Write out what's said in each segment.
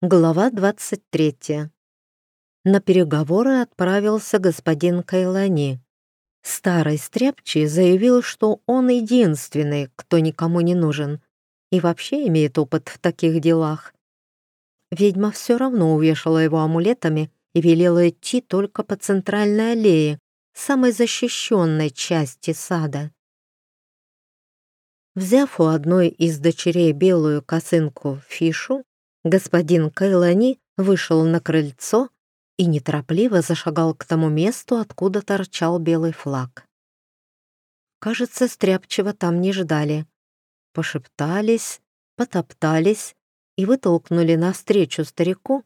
Глава 23. На переговоры отправился господин Кайлани. Старый стряпчий заявил, что он единственный, кто никому не нужен, и вообще имеет опыт в таких делах. Ведьма все равно увешала его амулетами и велела идти только по центральной аллее, самой защищенной части сада. Взяв у одной из дочерей белую косынку Фишу, Господин Кайлани вышел на крыльцо и неторопливо зашагал к тому месту, откуда торчал белый флаг. Кажется, стряпчиво там не ждали. Пошептались, потоптались и вытолкнули навстречу старику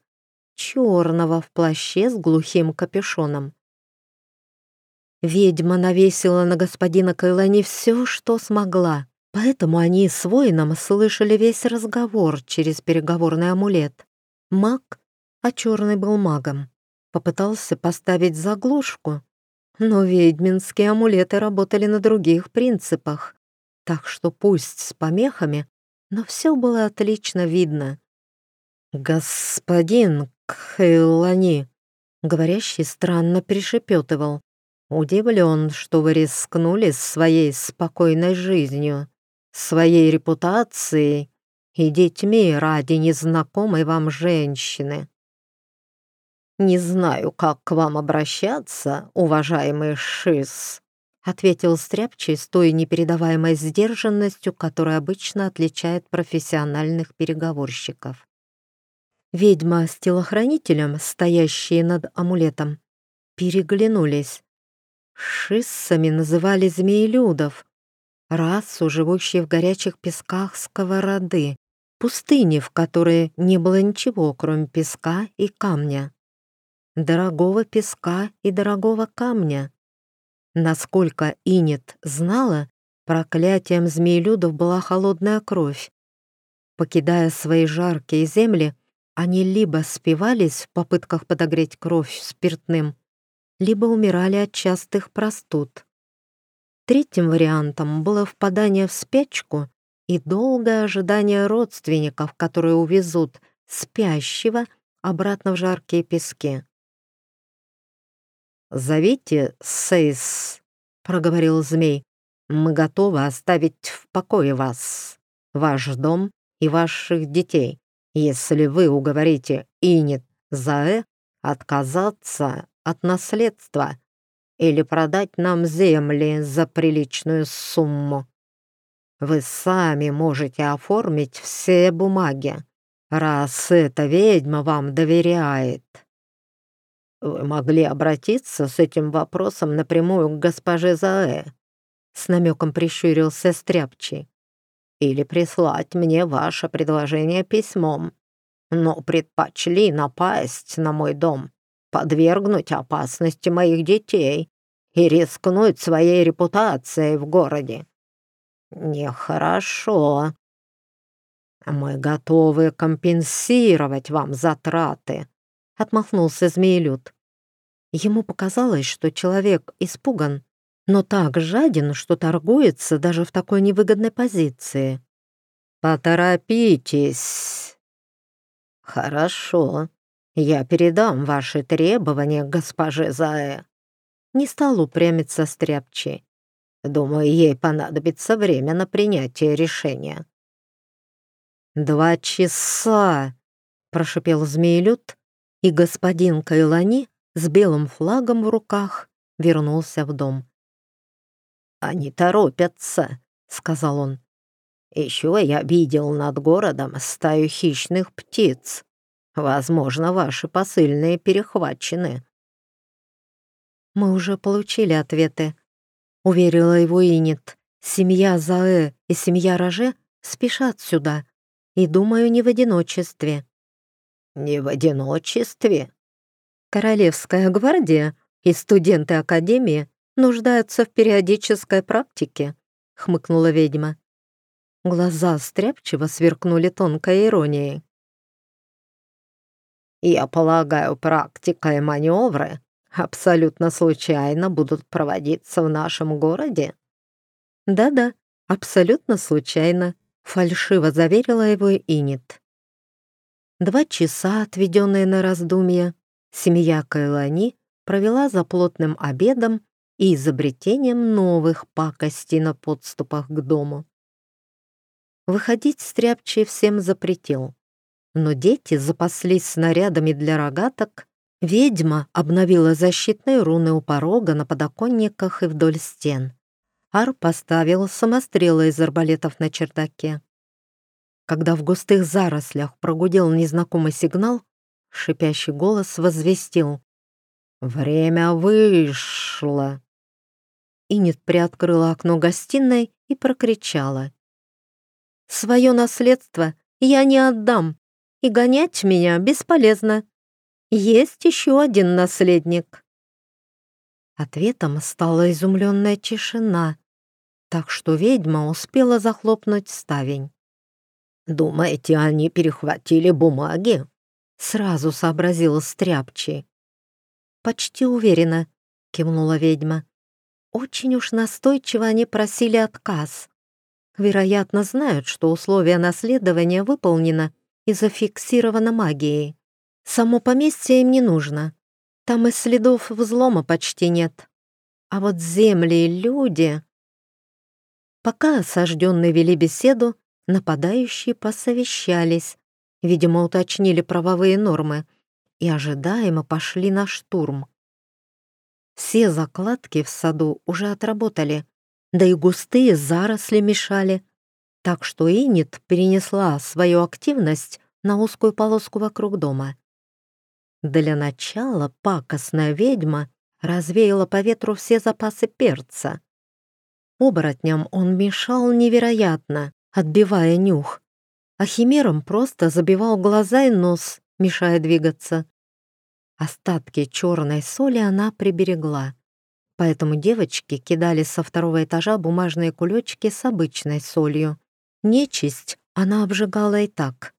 черного в плаще с глухим капюшоном. Ведьма навесила на господина Кайлани все, что смогла. Поэтому они с воином слышали весь разговор через переговорный амулет. Маг, а черный был магом, попытался поставить заглушку, но ведьминские амулеты работали на других принципах, так что пусть с помехами, но все было отлично видно. «Господин Кхейлани», — говорящий странно пришепетывал, удивлен, что вы рискнули своей спокойной жизнью своей репутацией и детьми ради незнакомой вам женщины. «Не знаю, как к вам обращаться, уважаемый Шис», ответил Стряпчий с той непередаваемой сдержанностью, которая обычно отличает профессиональных переговорщиков. Ведьма с телохранителем, стоящие над амулетом, переглянулись. Шиссами называли змеелюдов, расу, живущей в горячих песках сковороды, пустыни, в которой не было ничего, кроме песка и камня. Дорогого песка и дорогого камня. Насколько Инет знала, проклятием змеелюдов была холодная кровь. Покидая свои жаркие земли, они либо спивались в попытках подогреть кровь спиртным, либо умирали от частых простуд. Третьим вариантом было впадание в спячку и долгое ожидание родственников, которые увезут спящего обратно в жаркие пески. «Зовите Сейс», — проговорил змей. «Мы готовы оставить в покое вас, ваш дом и ваших детей, если вы уговорите Инет Заэ отказаться от наследства или продать нам земли за приличную сумму. Вы сами можете оформить все бумаги, раз эта ведьма вам доверяет. Вы могли обратиться с этим вопросом напрямую к госпоже Заэ, с намеком прищурился Стряпчий, или прислать мне ваше предложение письмом, но предпочли напасть на мой дом, подвергнуть опасности моих детей и рискнуть своей репутацией в городе. Нехорошо. Мы готовы компенсировать вам затраты, отмахнулся змеелюд. Ему показалось, что человек испуган, но так жаден, что торгуется даже в такой невыгодной позиции. «Поторопитесь!» «Хорошо, я передам ваши требования госпоже Заэ не стал упрямиться стряпчий. Думаю, ей понадобится время на принятие решения. «Два часа!» — прошипел змеелюд, и господин Кайлани с белым флагом в руках вернулся в дом. «Они торопятся», — сказал он. «Еще я видел над городом стаю хищных птиц. Возможно, ваши посыльные перехвачены. Мы уже получили ответы», — уверила его Инет. «Семья Заэ и семья Роже спешат сюда, и, думаю, не в одиночестве». «Не в одиночестве?» «Королевская гвардия и студенты Академии нуждаются в периодической практике», — хмыкнула ведьма. Глаза стряпчиво сверкнули тонкой иронией. «Я полагаю, практика и маневры абсолютно случайно будут проводиться в нашем городе?» «Да-да, абсолютно случайно», — фальшиво заверила его Инит. Два часа, отведенные на раздумье, семья Кайлани провела за плотным обедом и изобретением новых пакостей на подступах к дому. Выходить стряпчий всем запретил. Но дети запаслись снарядами для рогаток, ведьма обновила защитные руны у порога на подоконниках и вдоль стен. Ар поставил самострелы из арбалетов на чердаке. Когда в густых зарослях прогудел незнакомый сигнал, шипящий голос возвестил «Время вышло!» Инет приоткрыла окно гостиной и прокричала. «Свое наследство я не отдам, и гонять меня бесполезно. Есть еще один наследник». Ответом стала изумленная тишина, так что ведьма успела захлопнуть ставень. «Думаете, они перехватили бумаги?» Сразу сообразила Стряпчий. «Почти уверена», — кивнула ведьма. «Очень уж настойчиво они просили отказ. Вероятно, знают, что условие наследования выполнено и зафиксировано магией. Само поместье им не нужно. Там и следов взлома почти нет. А вот земли и люди... Пока осажденные вели беседу, нападающие посовещались, видимо, уточнили правовые нормы и ожидаемо пошли на штурм. Все закладки в саду уже отработали, да и густые заросли мешали, так что Инит перенесла свою активность на узкую полоску вокруг дома. Для начала пакостная ведьма развеяла по ветру все запасы перца. Оборотням он мешал невероятно, отбивая нюх, а химерам просто забивал глаза и нос, мешая двигаться. Остатки черной соли она приберегла, поэтому девочки кидали со второго этажа бумажные кулечки с обычной солью. Нечисть она обжигала и так.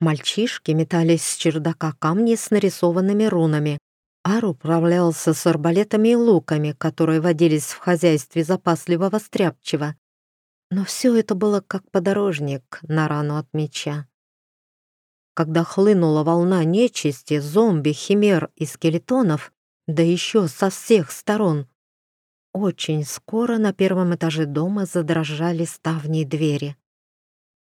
Мальчишки метались с чердака камни с нарисованными рунами, Ар управлялся с арбалетами и луками, которые водились в хозяйстве запасливого стряпчего. Но все это было как подорожник на рану от меча. Когда хлынула волна нечисти, зомби, химер и скелетонов, да еще со всех сторон, очень скоро на первом этаже дома задрожали ставни и двери.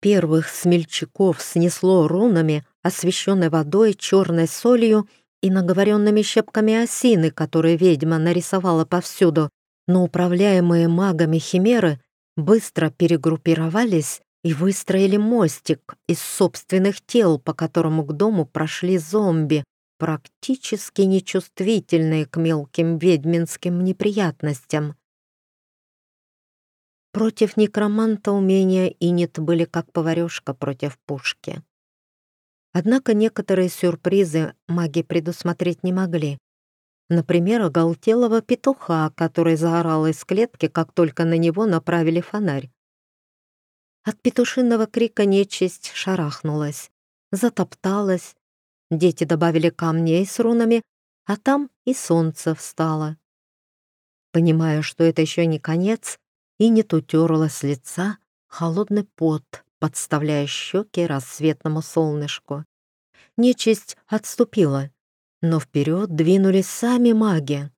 Первых смельчаков снесло рунами, освещенной водой, черной солью — и наговоренными щепками осины, которые ведьма нарисовала повсюду, но управляемые магами химеры быстро перегруппировались и выстроили мостик из собственных тел, по которому к дому прошли зомби, практически нечувствительные к мелким ведьминским неприятностям. Против некроманта умения Инит были как поварешка против пушки. Однако некоторые сюрпризы маги предусмотреть не могли. Например, оголтелого петуха, который заорал из клетки, как только на него направили фонарь. От петушиного крика нечисть шарахнулась, затопталась. Дети добавили камней с рунами, а там и солнце встало. Понимая, что это еще не конец, и не утерла с лица холодный пот, подставляя щеки рассветному солнышку. Нечисть отступила, но вперед двинулись сами маги.